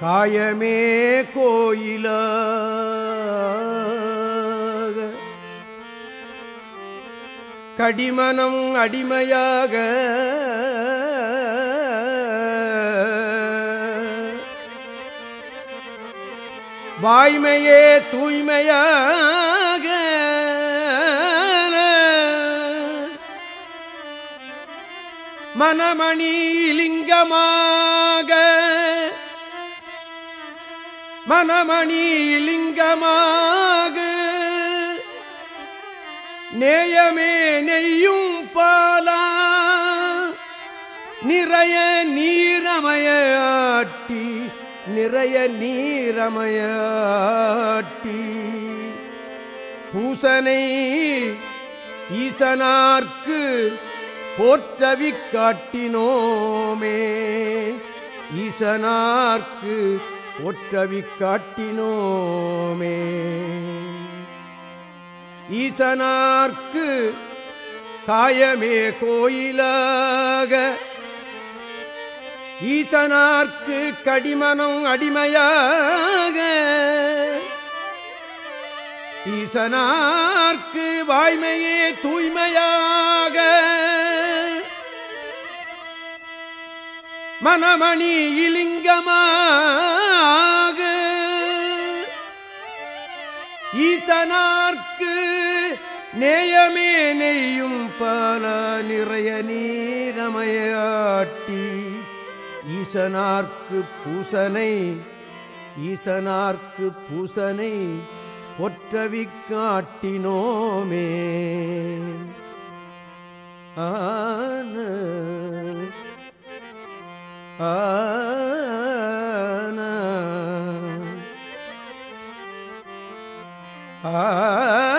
காயமே கோயில? கடிமனம் அடிமையாக வாய்மையே தூய்மையாக மனமணி லிங்கமாக மனமணி லிங்கமாக நேயமே நெய்யும் பாலா நிறைய நீரமயாட்டி நிறைய நீரமயாட்டி பூசனை ஈசனார்க்கு போற்றவி காட்டினோமே ஈசனார்க்கு ஒற்றவி காட்டினோமே ஈசனார்க்கு காயமே கோயிலாக. ஈசனார்க்கு கடிமனம் அடிமையாக. ஈசனார்க்கு வாய்மையே தூய்மையாக. மனமணி இலிங்கமாக ஈசனார்க்கு நேயமே நெய்யும் பல நிறைய நீரமையாட்டி. ஈசனார்க்கு பூசனை ஈசனார்க்கு பூசனை பொற்றவி காட்டினோமே. ஆன ஆ ஆ